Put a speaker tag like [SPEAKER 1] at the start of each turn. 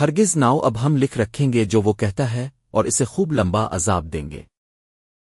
[SPEAKER 1] ہرگز ناؤ اب ہم لکھ رکھیں گے جو وہ کہتا ہے اور اسے خوب لمبا عذاب دیں گے۔